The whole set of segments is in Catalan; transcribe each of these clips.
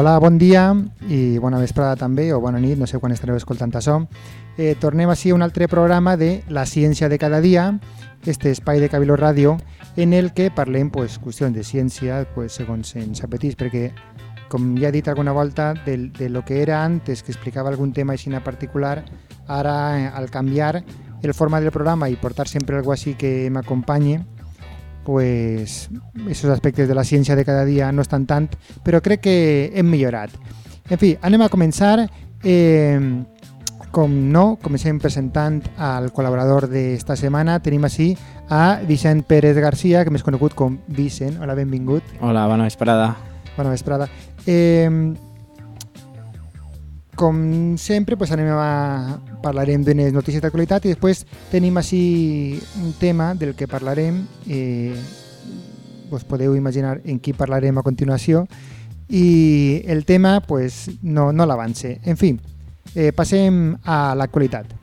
Hola, bon dia i bona vesprada també, o bona nit, no sé quan estareu escoltant això. Eh, tornem així a un altre programa de La ciència de cada dia, este espai de Cabiló Ràdio, en el que parlem pues, qüestions de ciència pues, segons ens apetís, perquè com ja he dit alguna volta, de, de lo que era antes, que explicava algun tema així en particular, ara eh, al canviar el format del programa i portar sempre algo així que m'acompanyi, pues esos aspectes de la ciència de cada dia no estan tant, però crec que hem millorat. En fi, anem a començar. Eh, com no, comencem presentant al col·laborador d'esta setmana. Tenim així a Vicent Pérez Garcia, que més conegut com Vicent. Hola, benvingut. Hola, bona vesprada. Bona vesprada. Eh, com sempre, pues anem a parlarem d'unes notícies d'actualitat i després tenim així un tema del que parlarem. Eh, us podeu imaginar en qui parlarem a continuació i el tema pues, no, no l'avance. En fi, eh, passem a l'actualitat.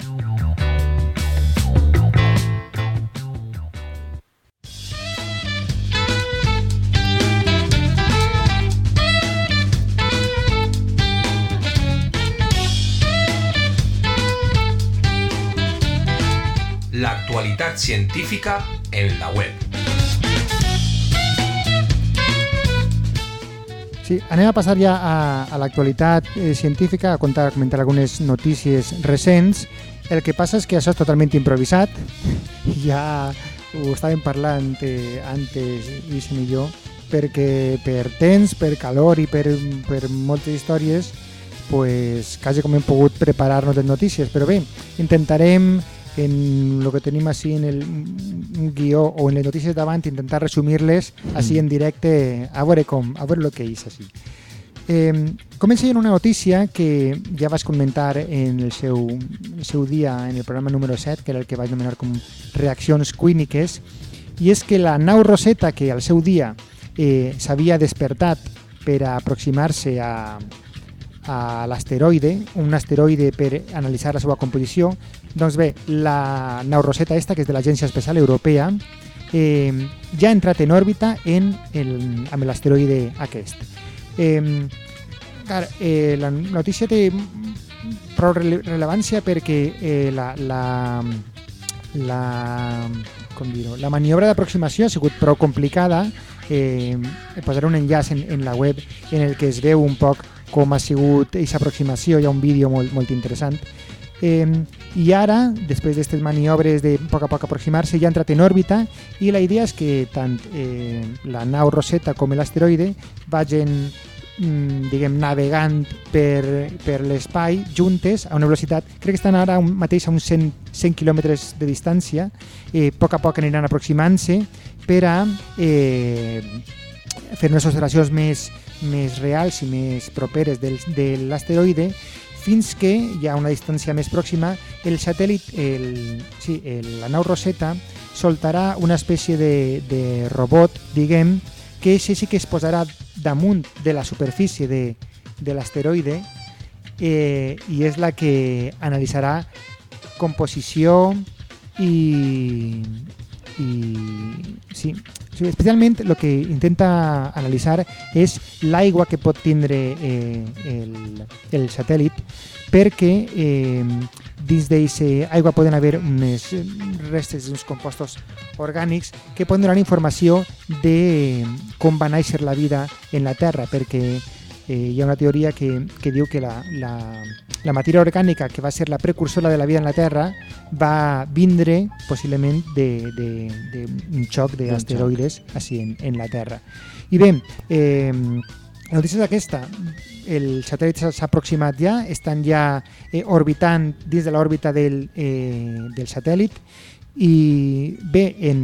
L'actualitat científica en la web. Sí, anem a passar ja a, a l'actualitat eh, científica, a contar, a comentar algunes notícies recents. El que passa és que això és totalment improvisat. Ja ho estàvem parlant eh, antes, Vicent i jo, perquè per temps, per calor i per, per moltes històries, pues, quasi com hem pogut preparar-nos de notícies. Però bé, intentarem en el que tenim així en el guió o en les notícies davant, intentar resumir-les així en directe, a veure com, a veure el que és així. Eh, comença en una notícia que ja vas comentar en el seu, el seu dia en el programa número 7, que era el que vaig anomenar com reaccions clíniques, i és que la nau Rosetta, que al seu dia eh, s'havia despertat per a aproximar-se a, a l'asteroide, un asteroide per analitzar la seva composició, doncs bé, la nau Rosetta esta, que és de l'Agència Espacial Europea, eh, ja ha entrat en òrbita en el, amb l'asteroide aquest. Eh, clar, eh, la notícia té prou rellevància perquè eh, la, la, la, com dir la maniobra d'aproximació ha sigut prou complicada. Eh, posaré un enllaç en, en la web en el que es veu un poc com ha sigut aquesta aproximació, hi ha un vídeo molt, molt interessant. Eh, I ara, després d'aquestes maniobres de poc a poc aproximar-se, ja ha entrat en òrbita i la idea és que tant eh, la nau Rosetta com l'asteroide vagin mm, diguem, navegant per, per l'espai juntes a una velocitat, crec que estan ara un, mateix a uns 100, 100 quilòmetres de distància, eh, a poc a poc aniran aproximant-se per a eh, fer unes observacions més, més reals i més properes del, de l'asteroide fins que hi ha una distància més pròxima el satèl·lit, el, sí, el, la nau Rosetta, soltarà una espècie de, de robot, diguem, que sí, sí que es posarà damunt de la superfície de, de l'asteroide eh, i és la que analitzarà composició i, i sí, sí, especialment el que intenta analitzar és l'aigua que pot eh, el, el satèl·lit perquè eh, dins d'aquesta aigua poden haver unes restes d'uns compostos orgànics que poden donar informació de com va néixer la vida en la Terra perquè eh, hi ha una teoria que, que diu que la, la, la matèria orgànica que va ser la precursora de la vida en la Terra va vindre possiblement d'un xoc d'asteroides així en, en la Terra. I bé, eh, la notícia és aquesta, el satèl·lit s'ha aproximat ja, estan ja eh, orbitant dins de l'òrbita del, eh, del satèl·lit. I bé, en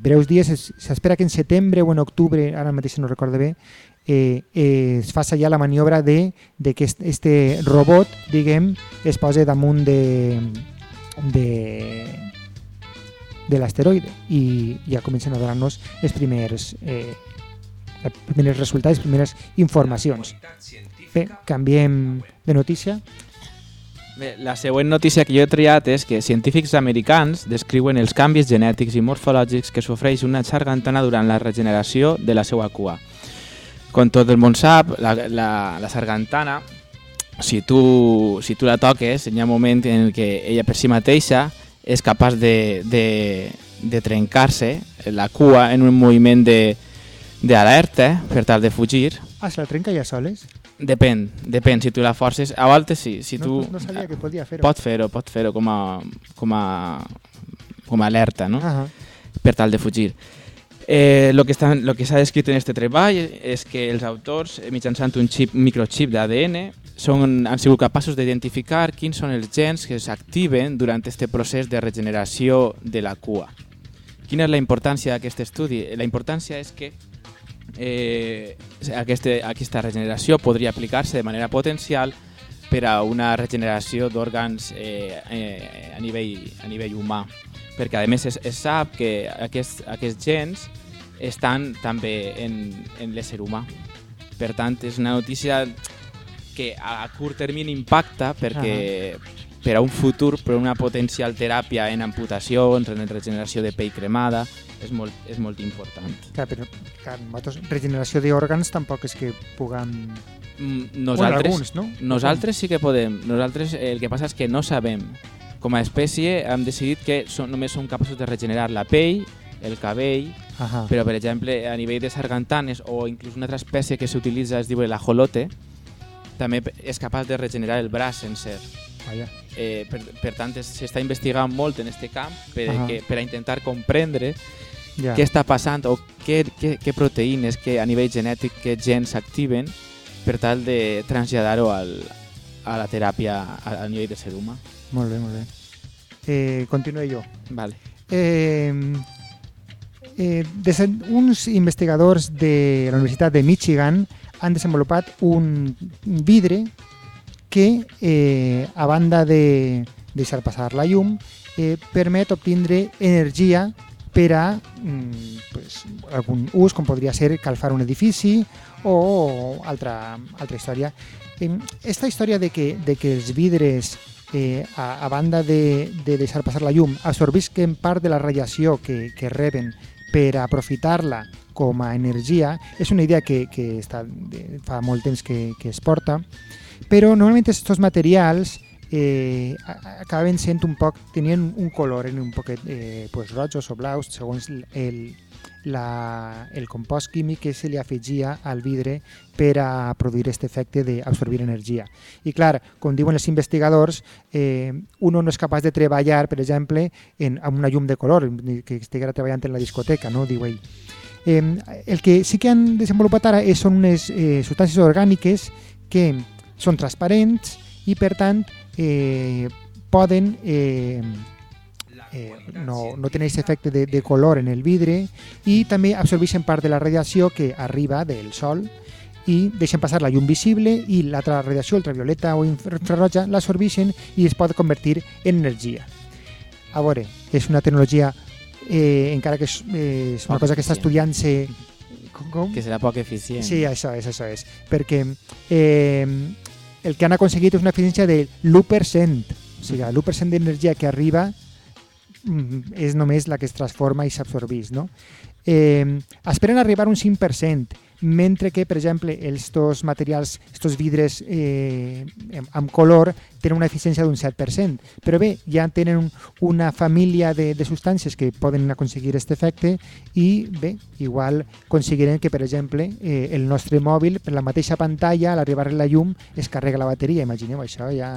breus dies s'espera que en setembre o en octubre, ara mateix no recordo bé, eh, eh, es faça ja la maniobra de, de que este, robot, diguem, es posi damunt de, de, de l'asteroide i ja comencen a donar-nos els primers, eh, els primers resultats, les primeres informacions. Bé, canviem de notícia. Bé, la següent notícia que jo he triat és que científics americans descriuen els canvis genètics i morfològics que sofreix una sargantana durant la regeneració de la seva cua. Com tot el món sap, la, la, la sargantana, si tu, si tu la toques, hi ha un moment en què ella per si mateixa és capaç de, de, de trencar-se la cua en un moviment de d'alerta per tal de fugir. Ah, se la trenca ja soles? Depèn, depèn, si tu la forces. A voltes sí, si tu... No, no sabia que podia fer-ho. Pot fer-ho, pot fer-ho com a, com a, com a alerta, no? Ah, per tal de fugir. Eh, lo que està, lo que s'ha descrit en aquest treball és que els autors, eh, mitjançant un, xip, un microchip d'ADN, són, han sigut capaços d'identificar quins són els gens que s'activen durant aquest procés de regeneració de la cua. Quina és la importància d'aquest estudi? La importància és que eh, aquesta, aquesta regeneració podria aplicar-se de manera potencial per a una regeneració d'òrgans eh, eh, a, nivell, a nivell humà, perquè a més es, es sap que aquests, aquests gens estan també en, en l'ésser humà. Per tant, és una notícia que a curt termini impacta perquè per a un futur, per a una potencial teràpia en amputacions, en regeneració de pell cremada, és molt, és molt important. clar, però clar, nosaltres, regeneració d'òrgans tampoc és que puguem... Mm, Bueno, Nosaltres, alguns, no? nosaltres sí que podem. Nosaltres el que passa és que no sabem. Com a espècie hem decidit que som, només som capaços de regenerar la pell, el cabell, Ahà. però per exemple a nivell de sargantanes o inclús una altra espècie que s'utilitza es diu l'ajolote, també és capaç de regenerar el braç sencer. Vaja. Eh, per, per tant, es- s'està investigant molt en aquest camp per, Ahà. que, per a intentar comprendre Ja. què està passant o què, què, què proteïnes que a nivell genètic, què gens s'activen per tal de traslladar-ho al, a la teràpia a, a nivell de ser humà. Molt bé, molt bé. Eh, continuo jo. Vale. Eh, eh, uns investigadors de la Universitat de Michigan han desenvolupat un vidre que, eh, a banda de deixar passar la llum, eh, permet obtindre energia per a mm, pues, algun ús, com podria ser calfar un edifici o altra, altra història. Esta història de que, de que els vidres eh, a, a banda de, de deixar passar la llum, absorbisquen part de la radiació que, que reben per aprofitar-la com a energia, és una idea que, que està, fa molt temps que, que es porta, però normalment aquests materials eh, acaben sent un poc, tenien un color un poquet eh, pues, rojos o blaus segons el, la, el compost químic que se li afegia al vidre per a produir aquest efecte d'absorbir energia. I clar, com diuen els investigadors, eh, uno no és capaç de treballar, per exemple, en, amb una llum de color, que estiguera treballant en la discoteca, no? diu ell. Eh, el que sí que han desenvolupat ara són unes eh, substàncies orgàniques que són transparents i, per tant, eh, poden eh, eh, no, no tenen aquest efecte de, de color en el vidre i també absorbeixen part de la radiació que arriba del sol i deixen passar la llum visible i l'altra radiació ultravioleta o infra- infraroja l'absorbeixen i es pot convertir en energia. A veure, és una tecnologia eh, encara que és, eh, és una Poc cosa que està estudiant-se com, com? Que serà poc eficient. Sí, això és, això és. Perquè eh, el que han aconseguit és una eficiència de l'1%. O sigui, l'1% d'energia que arriba és només la que es transforma i s'absorbeix. No? Eh, esperen arribar un 5%, mentre que, per exemple, estos materials, estos vidres eh, amb- color, tenen una eficiència d'un 7%. Però bé, ja tenen un, una família de, de substàncies que poden aconseguir aquest efecte i bé, igual aconseguirem que, per exemple, eh, el nostre mòbil, per la mateixa pantalla, a l'arribar la llum, es carrega la bateria. Imagineu, això ja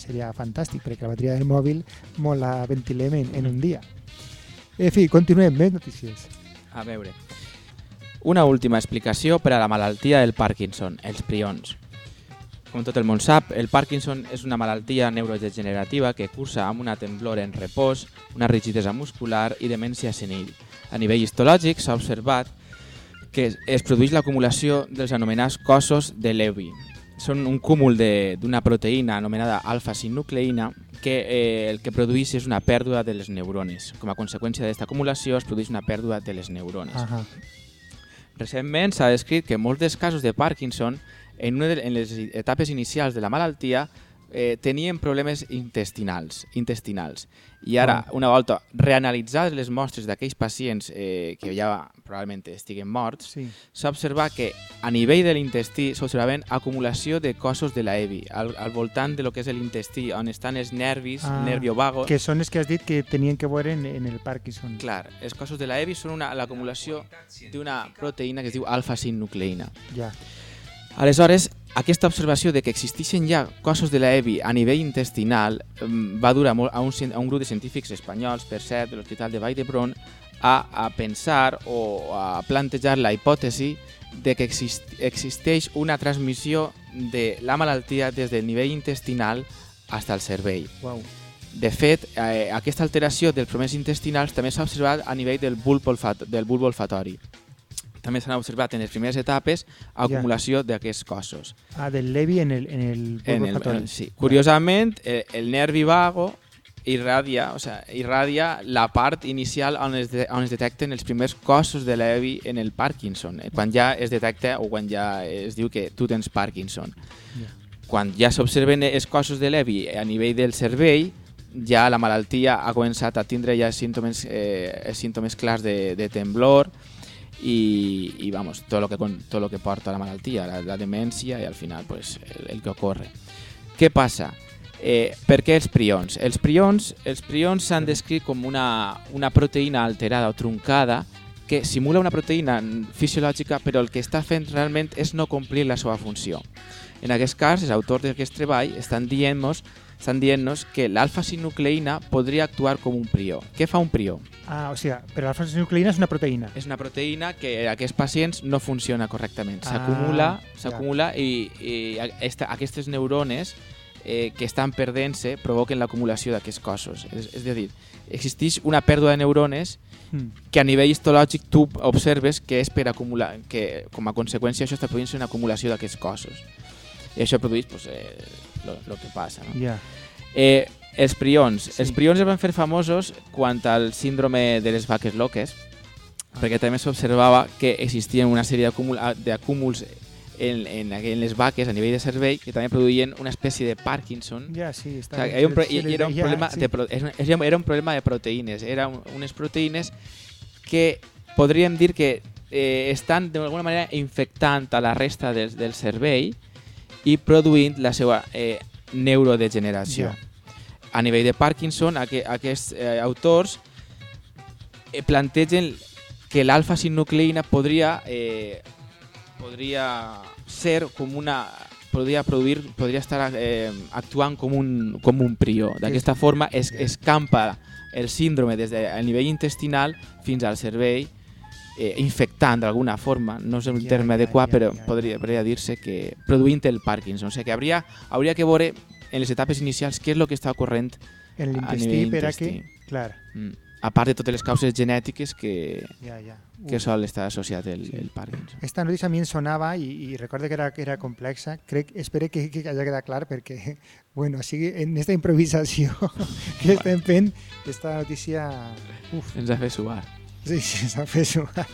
seria fantàstic, perquè la bateria del mòbil molt la ventilem en, en un dia. En fi, continuem, més notícies. A veure, una última explicació per a la malaltia del Parkinson, els prions. Com tot el món sap, el Parkinson és una malaltia neurodegenerativa que cursa amb una temblor en repòs, una rigidesa muscular i demència senil. A nivell histològic s'ha observat que es- produeix l'acumulació dels anomenats cossos de Levy. Són un cúmul d'una proteïna anomenada alfa-sinucleïna que eh, el que produeix és una pèrdua de les neurones. Com a conseqüència d'aquesta acumulació es produeix una pèrdua de les neurones. Ahà. Recentment s'ha descrit que molts dels casos de Parkinson, en, una de, en les etapes inicials de la malaltia, eh, tenien problemes intestinals, intestinals. I ara, una volta reanalitzades les mostres d'aquells pacients eh, que ja probablement estiguen morts, Sí. s'ha observat que a nivell de l'intestí s'observaven acumulació de cossos de la EVI al, al voltant de lo que és l'intestí, on estan els nervis, Ah, nervio vago. Que són els que has dit que tenien que veure en, en el Parkinson. Clar, els cossos de la EVI són l'acumulació d'una proteïna que es diu alfa-sinucleïna. Ja. Aleshores, aquesta observació de que existeixen ja cossos de la EVI a nivell intestinal va durar molt a un, a un grup de científics espanyols, per cert, de l'Hospital de Vall d'Hebron, a, a pensar o a plantejar la hipòtesi de que exist, existeix una transmissió de la malaltia des del nivell intestinal fins al cervell. Wow. De fet, eh, aquesta alteració dels problemes intestinals també s'ha observat a nivell del bulb, olfat del bulb olfatori. També s'han observat en les primeres etapes acumulació d'aquests cossos. Ah, del Levi en el, en el En bulbo el, olfatori. en- sí. Curiosament, el, el nervi vago irradia, o sea, irradia la part inicial on es, de, on es detecten els primers cossos de l'EVI en el Parkinson, eh, quan ja es detecta o quan ja es diu que tu tens Parkinson. Ja. Quan ja s'observen els cossos de l'EVI a nivell del cervell, ja la malaltia ha començat a tindre ja símptomes, eh, símptomes clars de, de temblor i, i vamos, tot lo que, tot lo que porta la malaltia, la, la demència i al final pues, el, el que ocorre. Què passa? Eh, per què els prions? Els prions els prions s'han descrit com una, una proteïna alterada o truncada que simula una proteïna fisiològica però el que està fent realment és no complir la seva funció. En aquest cas, els autors d'aquest treball estan dient-nos estan dient-nos que l'alfa-sinucleïna podria actuar com un prió. Què fa un prió? Ah, o sigui, però l'alfa-sinucleïna és una proteïna. És una proteïna que en aquests pacients no funciona correctament. Ah, S'acumula ja. s'acumula i, i esta, aquestes neurones eh, que estan perdent-se provoquen l'acumulació d'aquests cossos. És, és a dir, existeix una pèrdua de neurones Mm. que a nivell histològic tu observes que és per acumular, que com a conseqüència això està produint una acumulació d'aquests cossos. I això produeix pues, eh, lo, lo que passa. No? Ja. Eh, els prions. Sí. Els prions es van fer famosos quant al síndrome de les vaques loques, perquè també s'observava que existien una sèrie d'acúmul- d'acúmuls en, en, en les vaques a nivell de cervell que també produïen una espècie de Parkinson. Ja, sí, està era un, pro- i- era un problema sí. de era un- era un problema de proteïnes, eren unes proteïnes que podríem dir que eh, estan d'alguna manera infectant a la resta del, del cervell i produint la seva eh, neurodegeneració. Ja. A nivell de Parkinson, aqu aquests eh, autors eh, plantegen que l'alfa-sinucleïna podria, eh, podria ser com una podria produir, podria estar eh, actuant com un, com un prió. D'aquesta forma es escampa el síndrome des del nivell intestinal fins al cervell eh, infectant d'alguna forma, no és un terme adequat, però podria, podria dir-se que produint el Parkinson. O sigui que hauria, hauria que veure en les etapes inicials què és el que està ocorrent En l'intestí, per a que... Clar, mm, a part de totes les causes genètiques que, ja, ja. que sol estar associat el, el Parkinson. Esta notícia a mi em sonava i, i recordo que era, que era complexa. Crec, espero que, que hagi quedat clar perquè, bueno, sigui, en esta improvisació que estem fent, esta notícia... Uf, Ens ha fet suar. Sí, sí, s'ha fet suar.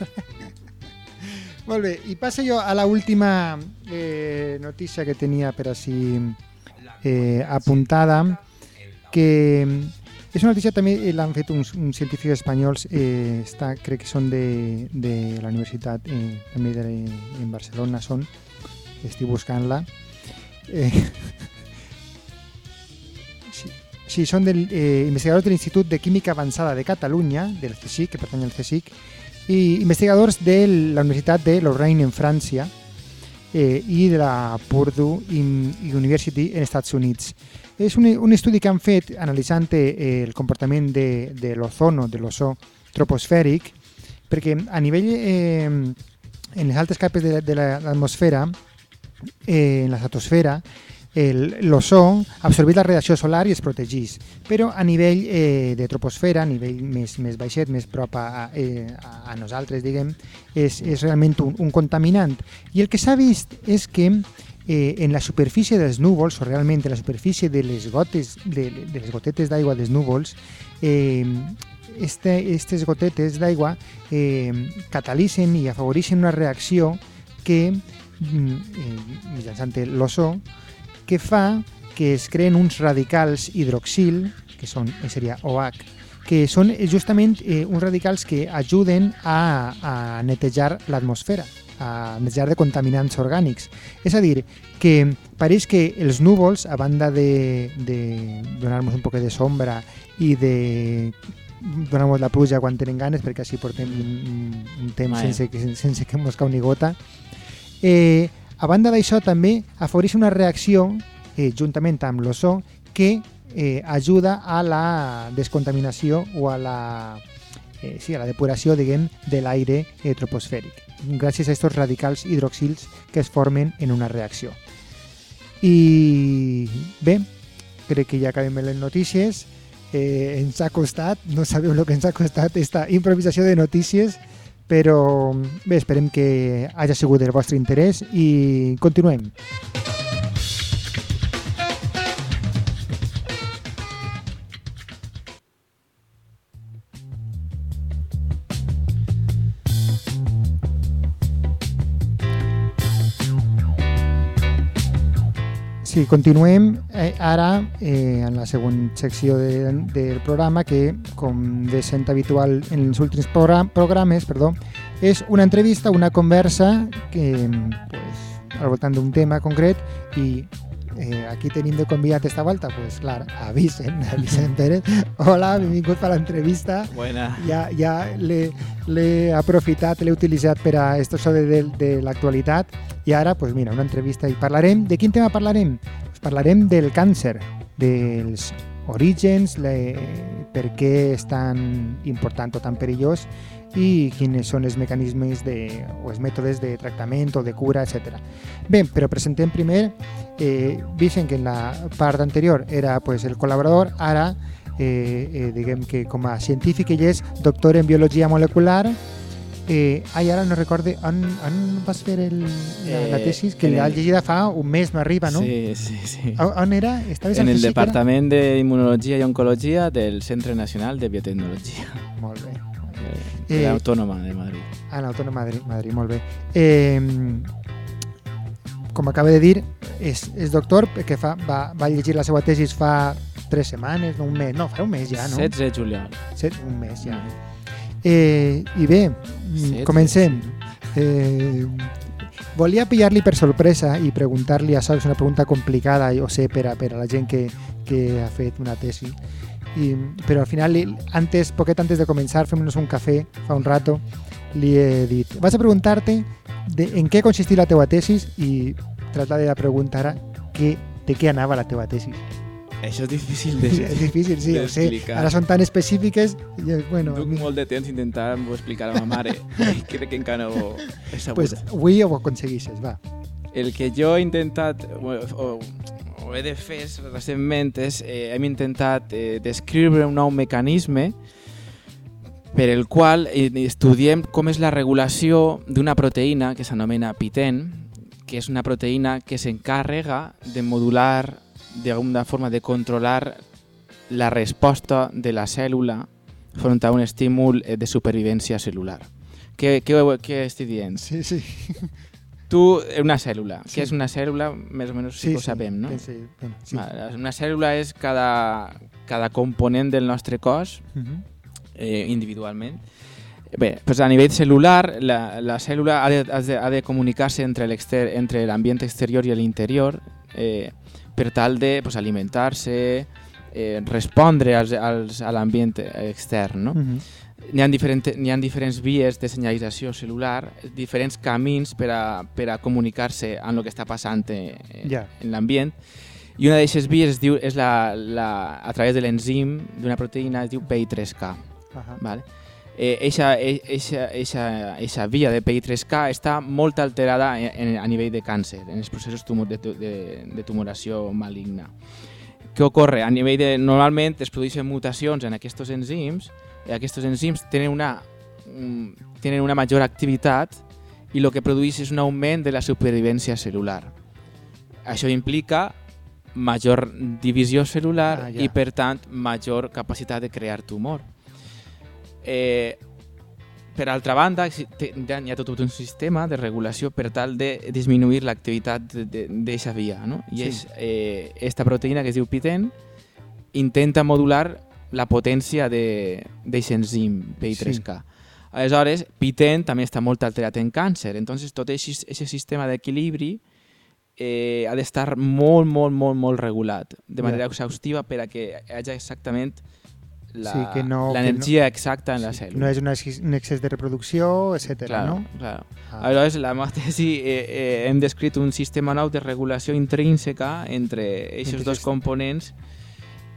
Molt bé, i passo jo a la última eh, notícia que tenia per així eh, apuntada, que és una notícia també eh, l'han fet uns, uns científics espanyols, eh, està, crec que són de, de la universitat eh, també de, en Barcelona són, estic buscant-la. Eh, sí, són del, eh, investigadors de l'Institut de Química Avançada de Catalunya, del CSIC, que pertany al CSIC, i investigadors de la Universitat de Lorraine en França eh, de la Purdue University en Estats Units. És un, un estudi que han fet analitzant eh, el comportament de, de l'ozono, de l'ozó troposfèric, perquè a nivell, eh, en les altres capes de, de la- l'atmosfera, eh, en la estratosfera, el- l'ozó absorbeix la radiació solar i es protegeix. Però a nivell eh, de troposfera, a nivell més, més baixet, més prop a, eh, a, nosaltres, diguem, és, és realment un, un contaminant. I el que s'ha vist és que eh, en la superfície dels núvols, o realment en la superfície de les gotes, de, de les gotetes d'aigua dels núvols, eh, este, gotetes d'aigua eh, catalitzen i afavoreixen una reacció que, mm, eh, mitjançant l'ozó, que fa que es creen uns radicals hidroxil, que són, eh, seria OH, que són eh, justament eh, uns radicals que ajuden a, a netejar l'atmosfera, a netejar de contaminants orgànics. És a dir, que pareix que els núvols, a banda de, de donar-nos un poc de sombra i de donar-nos la pluja quan tenen ganes, perquè així portem un, un temps sense, que- sense que mos cau ni gota, eh, a banda d'això també afavoreix una reacció eh, juntament amb l'ozó que eh, ajuda a la descontaminació o a la, eh, sí, a la depuració diguem, de l'aire eh, troposfèric gràcies a aquests radicals hidroxils que es formen en una reacció. I bé, crec que ja acabem les notícies. Eh, ens ha costat, no sabeu el que ens ha costat esta improvisació de notícies, però bé, esperem que hagi sigut del vostre interès i continuem. Sí, continuem eh, ara eh, en la següent secció de, del programa que, com de sent habitual en els últims progra programes, perdó, és una entrevista, una conversa que, pues, al voltant tema concret i eh, aquí tenim de convidat esta volta, pues clar, a Vicent, a Vicent Pérez. Hola, benvingut a l'entrevista. Buena. Ja, ja l'he aprofitat, l'he utilitzat per a esto de, de, de l'actualitat i ara, pues mira, una entrevista i parlarem, de quin tema parlarem? Pues parlarem del càncer, dels orígens, le, per què és tan important o tan perillós i quins són els mecanismes de, o els mètodes de tractament o de cura, etc. Bé, però presentem primer eh, Vicent, que en la part anterior era pues, el col·laborador, ara eh, eh, diguem que com a científic ell és doctor en biologia molecular eh, ai, ara no recorde on, on vas fer el, la, la Eh, tesis que en l'ha el- llegida fa un mes m'arriba, no? Sí, sí, sí. On, on era? Estaves En el físic, era? Departament d'Immunologia i Oncologia del Centre Nacional de Biotecnologia Molt bé. De Eh, l'Autònoma de Madrid. A l'Autònoma Madrid, Madrid, molt bé. Eh, com acaba de dir, és, és doctor que fa, va, va llegir la seva tesis fa tres setmanes, no un mes, no, fa un mes ja, no? 16 de juliol. Set, un mes ja. Eh, I bé, mm, Set, comencem. Eh, volia pillar-li per sorpresa i preguntar-li, això és una pregunta complicada, jo sé, per a, per a la gent que, que ha fet una tesi, Però al final, antes, poquet antes de començar, fem-nos un cafè fa un rato, li he dit, vas a preguntar-te de, en què consistia la teua tesis i traslade la pregunta ara que, de què anava la teua tesis. Això és difícil de... És difícil, sí, ho sé. Ara són tan específiques, i, bueno, Duc molt de temps intentant explicar a ma mare crec que encara no he sabut. pues, avui ho aconseguixes, va. El que jo he intentat o, o, o he de fer recentment és eh, hem intentat eh, descriure un nou mecanisme per el qual eh, estudiem com és la regulació d'una proteïna que s'anomena PITEN, que és una proteïna que s'encarrega de modular, d'alguna forma de controlar la resposta de la cèl·lula front a un estímul eh, de supervivència celular. Què, què, què estic dient? Sí, sí. Tu, una cèl·lula. Sí. Què és una cèl·lula? Més o menys sí, que ho sabem, no? Sí, sí, sí. Vale, Una cèl·lula és cada, cada component del nostre cos Mhm. eh, individualment. Bé, doncs a nivell celular, la, la cèl·lula ha de, ha de, ha de comunicar-se entre l'ambient exterior i l'interior eh, per tal de pues, alimentar-se, eh, respondre als, als, a l'ambient extern. No? Mhm. N'hi ha, diferent, ha diferents vies de senyalització celular, diferents camins per a, per a comunicar-se amb el que està passant eh, Ja. en l'ambient. I una d'aquestes vies es diu, és la, la, a través de l'enzim d'una proteïna, es diu PI3K. Ajá. Vale? Eh, eixa, e- eixa, eixa, eixa via de PI3K està molt alterada en, en, a nivell de càncer, en els processos tumor, de, de, de tumoració maligna. Què ocorre? A nivell de... Normalment es produeixen mutacions en aquests enzims aquests enzims tenen una, un, tenen una major activitat i el que produeix és un augment de la supervivència celular. Això implica major divisió celular Ah, ja. i, per tant, major capacitat de crear tumor. Eh, per altra banda, hi ha, tot un sistema de regulació per tal de disminuir l'activitat d'aquesta via, no? I Sí. és eh, esta proteïna que es diu PITEN intenta modular la potència de- d'aquest enzim PI3K. Aleshores, PITEN també està molt alterat en càncer, entonces tot aquest sistema d'equilibri eh, ha d'estar molt, molt, molt, molt regulat de manera exhaustiva per a que hi hagi exactament la- Sí, no- l'energia exacta en la Sí, cèl·lula. No és una, un excés de reproducció, etc. Claro, no? claro. Ah. Aleshores, la meva tesi eh, eh, hem descrit un sistema nou de regulació intrínseca entre aquests dos components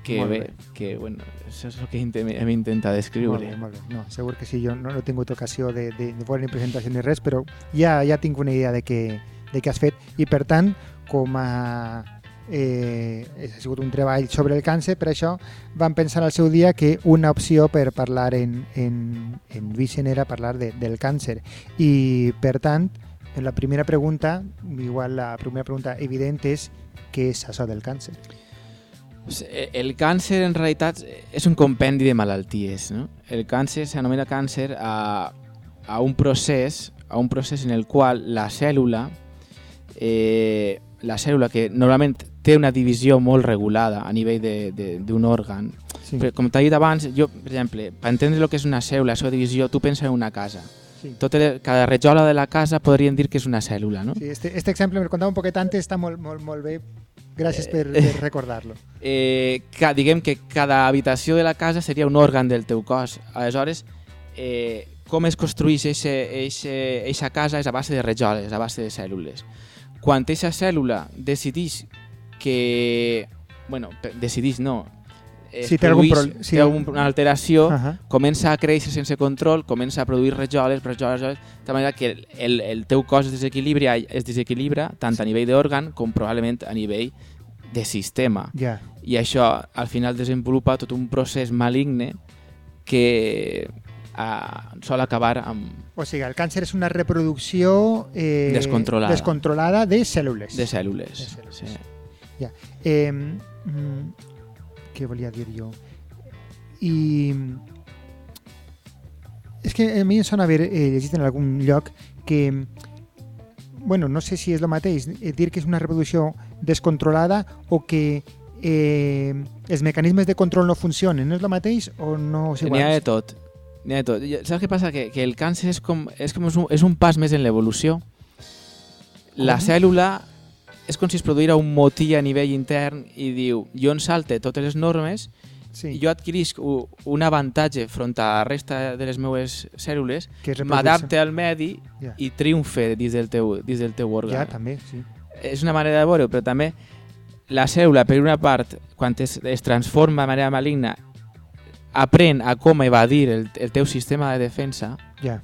que, Molt bé, que bueno, això és el que hem intentat Molt descriure. bé, molt bé. No, segur que sí, jo no, no he tingut ocasió de, de, de veure ni presentació ni res, però ja, ja tinc una idea de què, de què has fet i per tant, com a eh, ha sigut un treball sobre el càncer, per això vam pensar al seu dia que una opció per parlar en, en, en Vision era parlar de, del càncer i per tant, la primera pregunta, igual la primera pregunta evident és què és això del càncer? Eh, El càncer en realitat és un compendi de malalties. No? El càncer s'anomena càncer a, a un procés a un procés en el qual la cèl·lula eh, la cèl·lula que normalment té una divisió molt regulada a nivell de- de- d'un òrgan Sí, Però, com t'he dit abans, jo, per exemple, per entendre el que és una cèl·lula, la seva divisió, tu pensa en una casa. sí. Tot el, cada rajola de la casa podríem dir que és una cèl·lula, no? Sí, este, este exemple me contava un poquet antes, està molt, molt, molt bé. Gràcies per, per recordar-lo. Eh, ca, diguem que cada habitació de la casa seria un òrgan del teu cos. Aleshores, eh, com es construeix aquesta casa és a base de rajoles, a base de cèl·lules. Quan aquesta cèl·lula decidís que... Bueno, decidís no. Es Si té algun produís- pro- sí. té alguna alteració, Ahà. comença a créixer sense control, comença a produir rajoles, rajoles, rajoles, de manera que el, el teu cos es desequilibra, es desequilibra tant a nivell d'òrgan com probablement a nivell de sistema. Ja, I això al final desenvolupa tot un procés maligne que uh, sol acabar amb o sigui, el càncer és una reproducció eh, Descontrolada. descontrolada de cèl·lules. de cèl·lules. De cèl·lules. Sí. Eh, mm, què volia dir jo? I és que a mi em sona haver eh, llegit en algun lloc que bueno, no sé si és el mateix eh, dir que és una reproducció descontrolada o que eh, els mecanismes de control no funcionen, no és el mateix o no és N'hi ha de igual? tot. N'hi ha de tot. Saps què passa? Que, que el càncer és com, és com és un, és un pas més en l'evolució. La Com? cèl·lula és com si es produïra un motí a nivell intern i diu, jo en salte totes les normes Sí, i jo adquirisc un avantatge front a la resta de les meues cèl·lules, m'adapte al medi Ja. i triomfe dins del teu, dins del teu òrgan. Ja, també, sí. és una manera de veure-ho, però també la cèl·lula, per una part, quan es, es transforma de manera maligna, aprèn a com evadir el, el teu sistema de defensa Ja.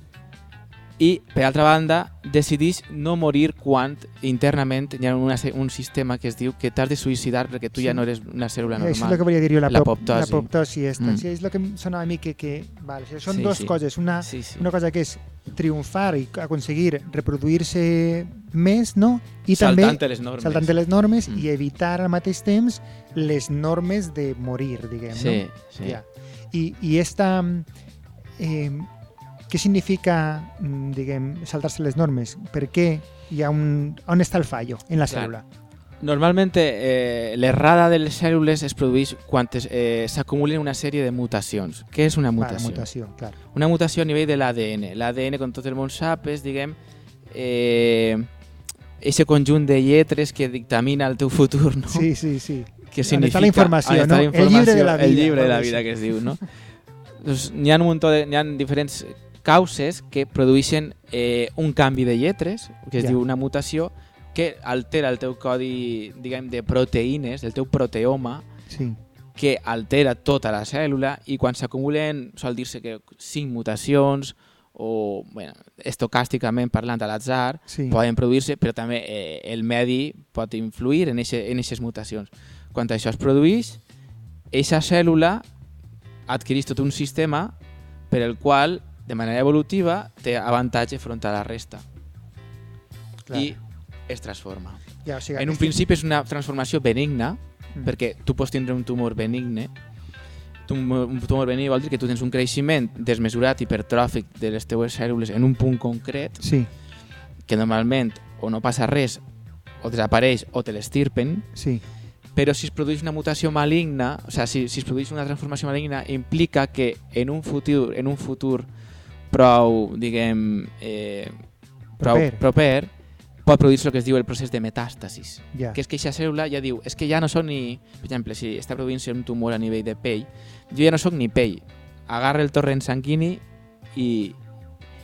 I, per altra banda, decidís no morir quan internament hi ha una, un sistema que es diu que t'has de suïcidar perquè tu Sí. ja no eres una cèl·lula Això és el normal. que volia dir jo, la, L'apoptosi. l'apoptosi. esta. Mm. Sí, és el que em sonava a mi que... que sigui, són Sí, dues sí. coses. Una, Sí, sí. una cosa que és triomfar i aconseguir reproduir-se més, no? I Saltant també les normes. saltant les normes Mm. i evitar al mateix temps les normes de morir, diguem, Sí, no? sí. Ja. I, i esta... Eh, què significa, mm, diguem, saltar-se les normes? Per què hi ha un... On està el fallo en la Clar. cèl·lula? Normalment eh, l'errada de les cèl·lules es produeix quan es, eh, s'acumulen una sèrie de mutacions. Què és una Va, mutació? la mutació, clar. Una mutació a nivell de l'ADN. L'ADN, com tot el món sap, és, diguem, eh, ese conjunt de lletres que dictamina el teu futur, no? Sí, sí, sí. que On està la informació, on està no? la El llibre de la informació, El vida, llibre de la vida que es diu, no? doncs n'hi ha un muntó de, n'hi ha diferents causes que produeixen eh, un canvi de lletres, que es Ja. diu una mutació, que altera el teu codi, diguem, de proteïnes, el teu proteoma, Sí. que altera tota la cèl·lula i quan s'acumulen, sol dir-se que cinc mutacions o, bueno, estocàsticament parlant a l'atzar, Sí. poden produir-se, però també eh, el medi pot influir en aquestes mutacions. Quan això es produeix, aquesta cèl·lula adquireix tot un sistema per el qual, de manera evolutiva, té avantatge front a la resta Clar. i es transforma. Ja, o sigui, En un principi és una transformació benigna, Mm. perquè tu pots tindre un tumor benigne, tumor, un tumor benign vol dir que tu tens un creixement desmesurat hipertròfic de les teues cèl·lules en un punt concret Sí, que normalment o no passa res o desapareix o te l'estirpen, sí, però si es produeix una mutació maligna, o sigui, si, si es produeix una transformació maligna, implica que en un futur, en un futur prou, diguem, eh, prou Proper. proper, pot produir-se el que es diu el procés de metàstasis. ja. Que és que aquesta cèl·lula ja diu, és que ja no soc ni... Per exemple, si està produint-se un tumor a nivell de pell, jo ja no sóc ni pell. Agarra el torrent sanguini i,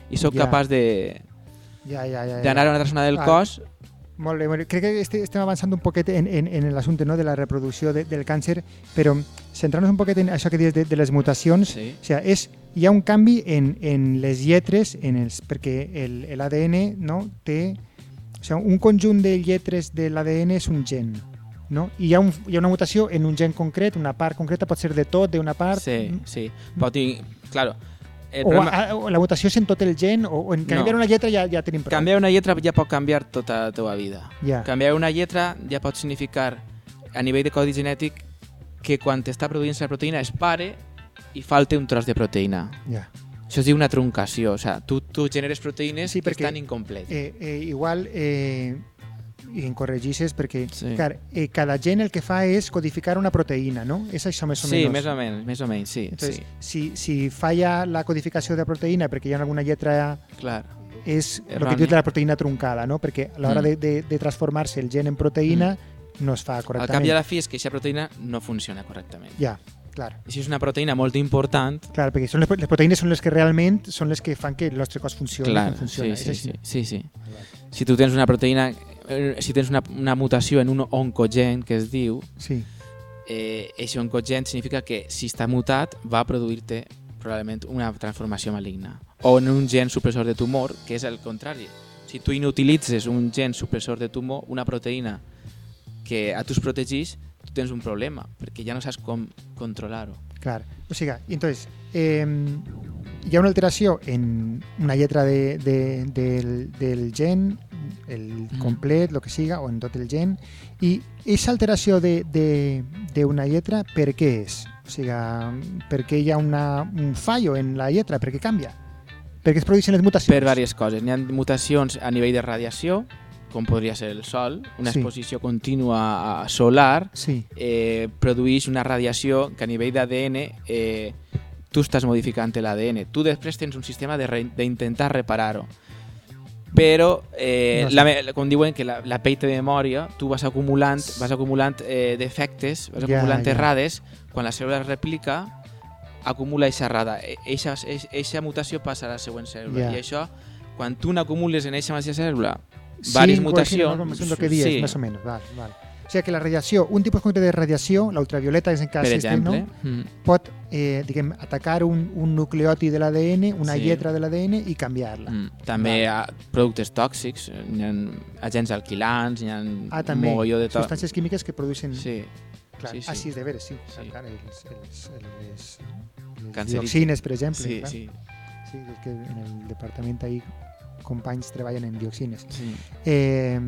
i sóc Ja. capaç de Ja, ja, ja, ja. d'anar a una altra zona del Ah. cos Molt bé, molt bé. crec que este, estem avançant un poquet en, en, en l'assumpte no, de la reproducció de, del càncer, però centrant-nos un poquet en això que dius de, de les mutacions, Sí. o sigui, és, hi ha un canvi en, en les lletres, en els, perquè el- l'ADN no, té... O sigui, un conjunt de lletres de l'ADN és un gen, no? I hi ha, un, hi ha una mutació en un gen concret, una part concreta, pot ser de tot, d'una part... Sí, sí. Pot dir, claro, el O, problema, a, o la mutació és en tot el gen, o, o en canviar No. una lletra ja, ja tenim prou. canviar una lletra ja pot canviar tota la teva vida. Ja, Canviar una lletra ja pot significar, a nivell de codi genètic, que quan està produint la proteïna es pare i falta un tros de proteïna. ja. Això es diu una truncació, o sigui, tu, tu generes proteïnes Sí, que estan incompletes. eh, eh, igual eh, i em corregixes perquè Sí. clar, eh, cada gen el que fa és codificar una proteïna, no? És això més o sí, menys. més o menys, més o menys, sí, Entonces, sí, si, si falla la codificació de proteïna perquè hi ha alguna lletra clar. és el que dius de la proteïna truncada, no? Perquè a l'hora Mm. de, de, de transformar-se el gen en proteïna no es fa Al correctament. cap i a la fi és que aquesta proteïna no funciona correctament. Ja, clar. I si és una proteïna molt important, Clar, perquè són les, les proteïnes són les que realment són les que fan que el nostre cos funcioni. clar, funciona. sí, sí, sí, sí, sí. Si tu tens una proteïna, eh, si tens una, una mutació en un oncogen que es diu, Sí, eh, aquest oncogen significa que si està mutat va produir-te probablement una transformació maligna. O en un gen supressor de tumor, que és el contrari. Si tu inutilitzes un gen supressor de tumor, una proteïna que a tu es protegeix, tens un problema, perquè ja no saps com controlar-ho. clar. O sigui, entonces, eh, hi ha una alteració en una lletra de, de, del, del gen, el Mm. complet, el que siga, o en tot el gen, i aquesta alteració d'una de, de, d'una lletra, per què és? O sigui, per què hi ha una, un fallo en la lletra? Per què canvia? Per què es produeixen les mutacions? Per diverses coses. N'hi ha mutacions a nivell de radiació, com podria ser el sol, una Sí. exposició contínua solar, Sí, eh, produeix una radiació que a nivell d'ADN eh, tu estàs modificant l'ADN. Tu després tens un sistema de re- d'intentar reparar-ho. Però, eh, No sé. la, com diuen que la, la pell té memòria, tu vas acumulant, vas acumulant eh, defectes, vas Ja, acumulant ja. errades, quan la cèl·lula es replica, acumula aquesta errada. Eixa mutació passa a la següent cèl·lula. Ja. I això, quan tu n'acumules en eixa mateixa cèl·lula Coincide, mutacions... no? Que dius, sí, més o menys. Val, val. O sigui que la radiació, un tipus concret de radiació, la ultravioleta és en cas exemple, no? mm, pot eh, diguem, atacar un, un nucleòtid de l'ADN, una Sí. lletra de l'ADN i canviar-la. Mm, també Val. a productes tòxics, hi ha agents alquilants, hi ha Ah, també. mogolló de. Substàncies químiques que produeixen... Sí, clar, sí, sí. Ah, sí, de veres, sí. Sí. Clar, els, els, els, Cancerígens. dioxines, per exemple. sí, clar. sí, sí. és que en el departament ahí companys treballen en dioxines. sí. Eh,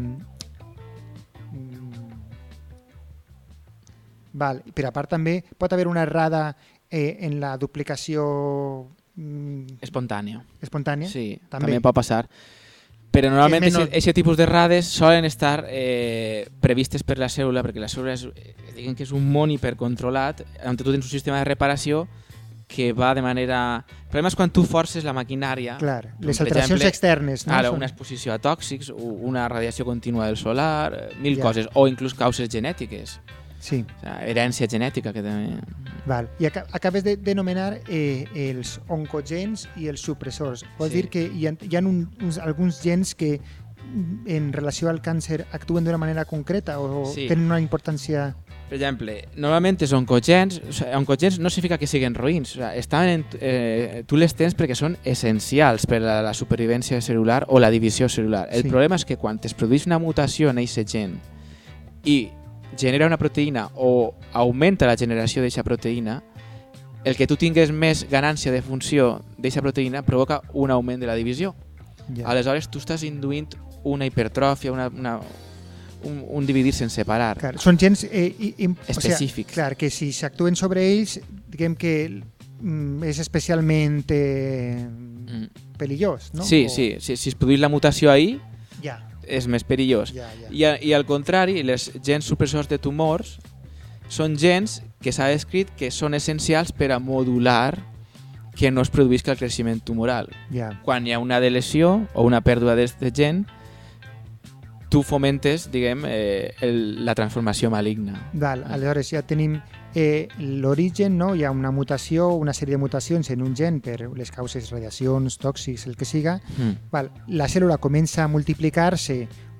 val, però a part també pot haver una errada eh, en la duplicació mm, Espontània. espontània. Sí, També. també. pot passar. Però normalment aquest tipus d'errades solen estar eh, previstes per la cèl·lula, perquè la cèl·lula és, eh, diguem que és un món hipercontrolat, on tu tens un sistema de reparació que va de manera... El problema és quan tu forces la maquinària, Clar, les alteracions exemple, externes. No? ara, una exposició a tòxics, una radiació contínua del solar, eh, mil Ja. coses, o inclús causes genètiques, Sí, o sigui, herència genètica que també... val. I aca acabes de denominar eh, els oncogens i els supressors. Vol Sí. dir que hi ha, hi ha un, uns, alguns gens que mm, en relació al càncer actuen d'una manera concreta o Sí. tenen una importància... Per exemple, normalment els oncogens, o sigui, oncogens no significa que siguin roïns, o sigui, estan en, eh, tu les tens perquè són essencials per a la supervivència celular o la divisió celular. El Sí. problema és que quan es produeix una mutació en aquest gen i genera una proteïna o augmenta la generació d'aquesta proteïna, el que tu tingues més ganància de funció d'aquesta proteïna provoca un augment de la divisió. Ja. Aleshores, tu estàs induint una hipertròfia, una, una, un, un dividir-se en separar. Clar, són gens eh, i, Específics. O sigui, clar, que si s'actuen sobre ells, diguem que mm, és especialment eh, Mm. perillós, no? Sí, O- sí, sí, si es produís la mutació ahir, Ja, és més perillós. ja, ja. I, a- I al contrari, les gens supressors de tumors són gens que s'ha descrit que són essencials per a modular que no es produïsca el creixement tumoral. ja. Quan hi ha una deleció o una pèrdua d'aquest gen, tu fomentes, diguem, eh, el, la transformació maligna. Val, aleshores ja tenim eh, l'origen, no? hi ha una mutació, una sèrie de mutacions en un gen per les causes, radiacions, tòxics, el que siga. Mm. Val, la cèl·lula comença a multiplicar-se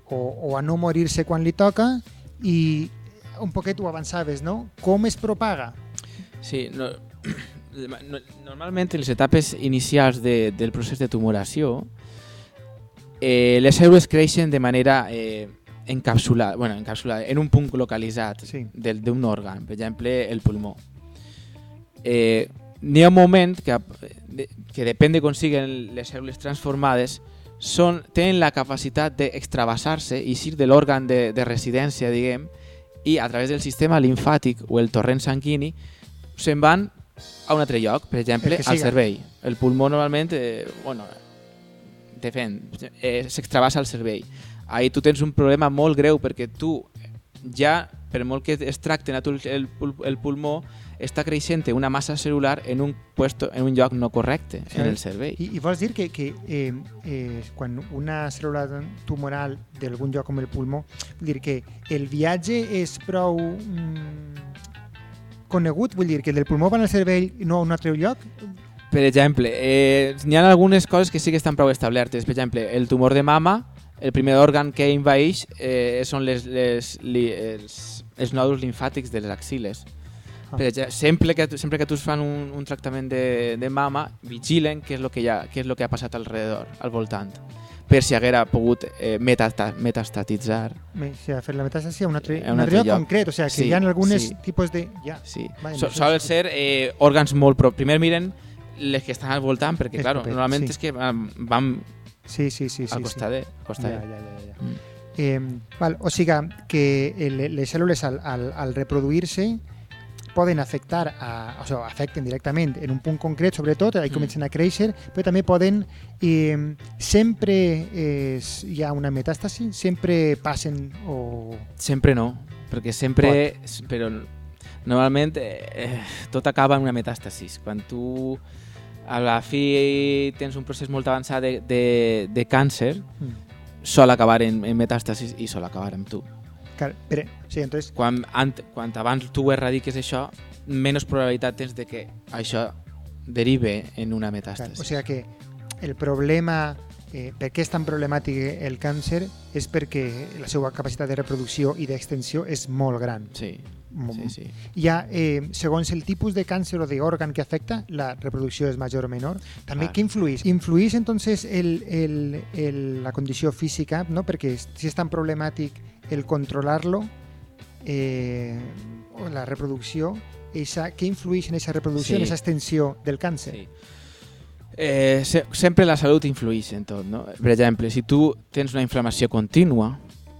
o, o a no morir-se quan li toca i un poquet ho avançaves, no? Com es propaga? Sí, no, no, normalment en les etapes inicials de, del procés de tumoració eh, les cèl·lules creixen de manera eh, encapsulada, bueno, encapsulada, en un punt localitzat Sí. d'un òrgan, per exemple, el pulmó. Eh, N'hi ha un moment que, que depèn de com siguen les cèl·lules transformades, són, tenen la capacitat d'extravasar-se i eixir de l'òrgan de, de residència, diguem, i a través del sistema linfàtic o el torrent sanguini se'n van a un altre lloc, per exemple, al cervell. El pulmó normalment, eh, bueno, depèn, eh, s'extravasa al cervell. Ahí tu tens un problema molt greu perquè tu ja, per molt que es tracten a tu el, el, pul- el pulmó, està creixent una massa celular en un, puesto, en un lloc no correcte, Sí. en el cervell. I, i vols dir que, que eh, eh, quan una cèl·lula tumoral d'algun lloc com el pulmó, dir que el viatge és prou mm, conegut, vull dir que del pulmó van al cervell i no a un altre lloc? Per exemple, eh, hi ha algunes coses que sí que estan prou establertes. Per exemple, el tumor de mama, el primer òrgan que envaeix eh, són les, les, li, els, els nòduls linfàtics de les axiles. Ah. Per exemple, sempre que, sempre que tu es fan un, un tractament de, de mama, vigilen què és el que, hi ha, què és el que ha passat alrededor, al voltant, per si haguera pogut eh, metasta, metastatitzar. Me- O sigui, fer la metàstasi a un altre, A un un altre lloc concret, o sigui, que Sí, hi ha algunes sí. tipus de... Ja, Sí. Vale, So, això solen és- ser eh, òrgans molt pro. Primer miren les que estan al voltant, perquè, proper, normalment sí. és que van, van sí, sí, sí. sí, al sí. ja, ja, ja, ja. Mm. Eh, val, o sigui que les cèl·lules al, al, al reproduir-se poden afectar, a, o sigui, afecten directament en un punt concret, sobretot, ahí Mm. comencen a créixer, però també poden, eh, sempre és, hi ha una metàstasi, sempre passen o... Sempre no, perquè sempre... Però normalment eh, tot acaba en una metàstasis. Quan tu a la fi tens un procés molt avançat de, de, de càncer, Mm. sol acabar en, en metàstasis i sol acabar amb tu. Clar, però, sí, entonces, Quan, ant, quan abans tu erradiques això, menys probabilitat tens de que això derive en una clar, metàstasi. o sigui que el problema, eh, per què és tan problemàtic el càncer, és perquè la seva capacitat de reproducció i d'extensió és molt gran. Sí, sí, sí. Hi ha, eh, segons el tipus de càncer o d'òrgan que afecta, la reproducció és major o menor. També, Clar. què influís? Influís, entonces, el, el, el, la condició física, no? perquè si és tan problemàtic el controlar-lo, eh, o la reproducció, esa, què influeix en aquesta reproducció, Sí. en aquesta extensió del càncer? Sí. Eh, se, sempre la salut influeix en tot, no? Per exemple, si tu tens una inflamació contínua,